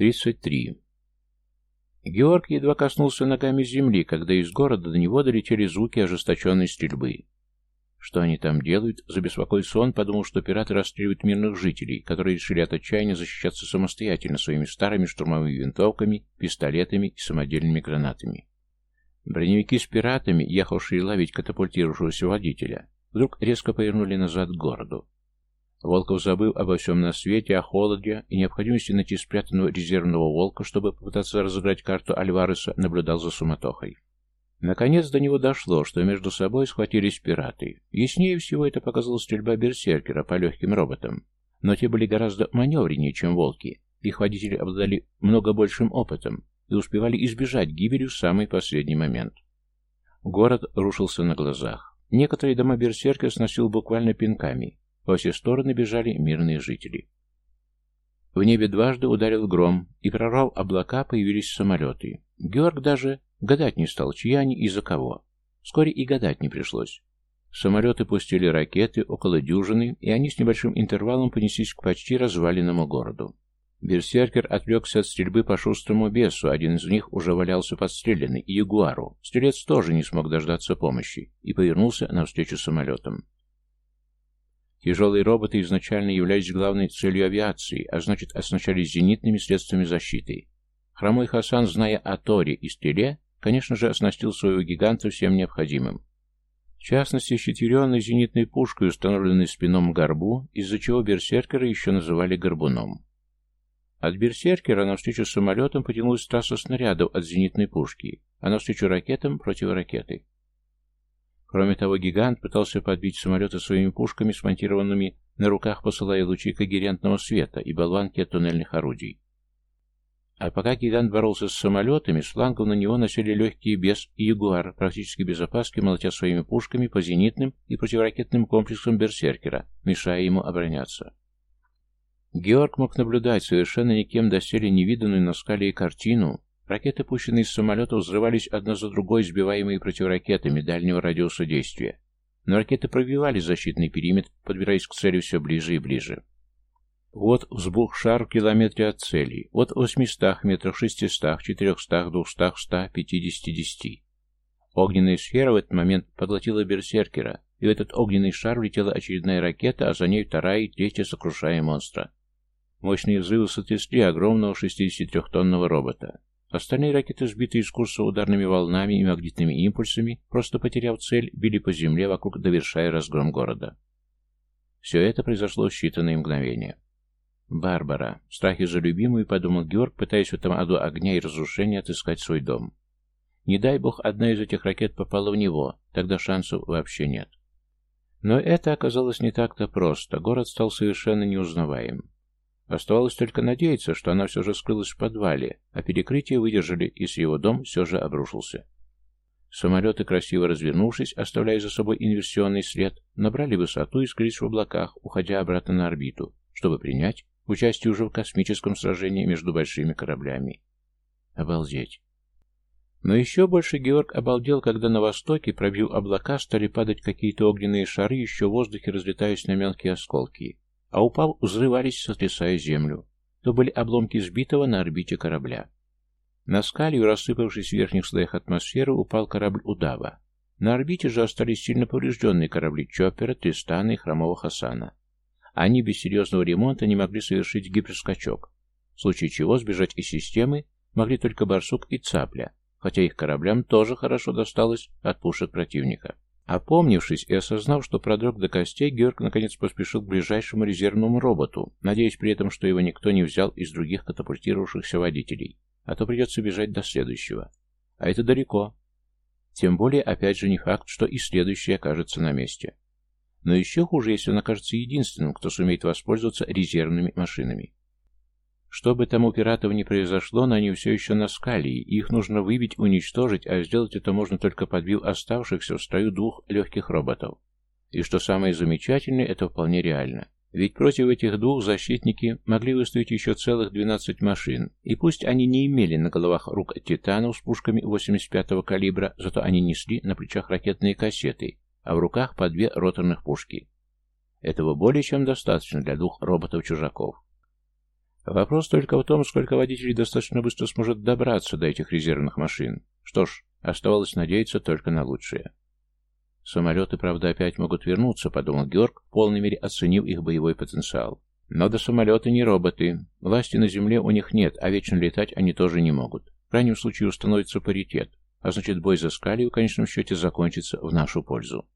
33. Георг едва коснулся ногами земли, когда из города до него долетели звуки ожесточенной стрельбы. Что они там делают? Забеспокоился он, подумал, что пираты расстреливают мирных жителей, которые решили от отчаяния защищаться самостоятельно своими старыми штурмовыми винтовками, пистолетами и самодельными гранатами. Броневики с пиратами, ехавшие ловить катапультировавшегося водителя, вдруг резко повернули назад к городу. Волков, забыл обо всем на свете, о холоде и необходимости найти спрятанного резервного волка, чтобы попытаться разыграть карту Альвареса, наблюдал за суматохой. Наконец до него дошло, что между собой схватились пираты. Яснее всего это показала стрельба берсеркера по легким роботам. Но те были гораздо маневреннее, чем волки. Их водители обладали много большим опытом и успевали избежать гибели в самый последний момент. Город рушился на глазах. Некоторые дома берсеркер сносил буквально пинками. Во все стороны бежали мирные жители. В небе дважды ударил гром, и прорвал облака, появились самолеты. Георг даже гадать не стал, чьи они и за кого. Вскоре и гадать не пришлось. Самолеты пустили ракеты, около дюжины, и они с небольшим интервалом понеслись к почти разваленному городу. Берсеркер отвлекся от стрельбы по шустрому бесу, один из них уже валялся подстреленный, и ягуару. Стрелец тоже не смог дождаться помощи и повернулся навстречу самолетам. Тяжелые роботы изначально являлись главной целью авиации, а значит оснащались зенитными средствами защиты. Хромой Хасан, зная о Торе и Стреле, конечно же, оснастил своего гиганта всем необходимым. В частности, щетверенной зенитной пушкой, установленной в спинном горбу, из-за чего берсеркера еще называли горбуном. От берсеркера навстречу самолетам потянулась трасса снарядов от зенитной пушки, а навстречу ракетам противоракеты. Кроме того, гигант пытался подбить самолеты своими пушками, смонтированными на руках, посылая лучи когерентного света и болванки от туннельных орудий. А пока гигант боролся с самолетами, с флангов на него носили легкие без и ягуар, практически без опаски, молотя своими пушками по зенитным и противоракетным комплексам Берсеркера, мешая ему обороняться. Георг мог наблюдать совершенно никем доселе невиданную на скале картину, Ракеты, пущенные из самолета, взрывались одна за другой, сбиваемые противоракетами дальнего радиуса действия. Но ракеты пробивали защитный периметр, подбираясь к цели все ближе и ближе. Вот взбух шар в километре от цели, вот в 800 метрах, 600, 400, 200, 100, 50, 10. Огненная сфера в этот момент поглотила берсеркера, и в этот огненный шар влетела очередная ракета, а за ней вторая и третья, сокрушая монстра. Мощные взрывы сотрясли огромного 63-тонного робота. Остальные ракеты, сбитые из курса ударными волнами и магнитными импульсами, просто потеряв цель, били по земле вокруг, довершая разгром города. Все это произошло в считанные мгновения. «Барбара!» В страхе за любимую, подумал Георг, пытаясь в этом аду огня и разрушения отыскать свой дом. Не дай бог, одна из этих ракет попала в него, тогда шансов вообще нет. Но это оказалось не так-то просто. Город стал совершенно неузнаваем. Оставалось только надеяться, что она все же скрылась в подвале, а перекрытие выдержали, и с его дом все же обрушился. Самолеты, красиво развернувшись, оставляя за собой инверсионный след, набрали высоту и скрылись в облаках, уходя обратно на орбиту, чтобы принять участие уже в космическом сражении между большими кораблями. Обалдеть. Но еще больше Георг обалдел, когда на востоке, пробив облака, стали падать какие-то огненные шары, еще в воздухе разлетаясь на мелкие осколки а упав, взрывались, сотрясая землю. То были обломки сбитого на орбите корабля. На скалью, рассыпавшись в верхних слоях атмосферы, упал корабль «Удава». На орбите же остались сильно поврежденные корабли Чоппера, Тристана и Хромого Хасана. Они без серьезного ремонта не могли совершить гиперскачок, в случае чего сбежать из системы могли только Барсук и Цапля, хотя их кораблям тоже хорошо досталось от пушек противника. Опомнившись и осознав, что продрог до костей, Георг наконец поспешил к ближайшему резервному роботу, надеясь при этом, что его никто не взял из других катапультировавшихся водителей, а то придется бежать до следующего. А это далеко. Тем более, опять же, не факт, что и следующий окажется на месте. Но еще хуже, если он окажется единственным, кто сумеет воспользоваться резервными машинами. Что бы там у пиратов ни произошло, но они все еще на скале, их нужно выбить, уничтожить, а сделать это можно только подбив оставшихся в строю двух легких роботов. И что самое замечательное, это вполне реально. Ведь против этих двух защитники могли выставить еще целых 12 машин, и пусть они не имели на головах рук титанов с пушками 85-го калибра, зато они несли на плечах ракетные кассеты, а в руках по две роторных пушки. Этого более чем достаточно для двух роботов-чужаков. Вопрос только в том, сколько водителей достаточно быстро сможет добраться до этих резервных машин. Что ж, оставалось надеяться только на лучшее. Самолеты, правда, опять могут вернуться, подумал Георг, в полной мере оценив их боевой потенциал. Но до самолеты не роботы. Власти на Земле у них нет, а вечно летать они тоже не могут. В крайнем случае установится паритет, а значит бой за скалью в конечном счете закончится в нашу пользу.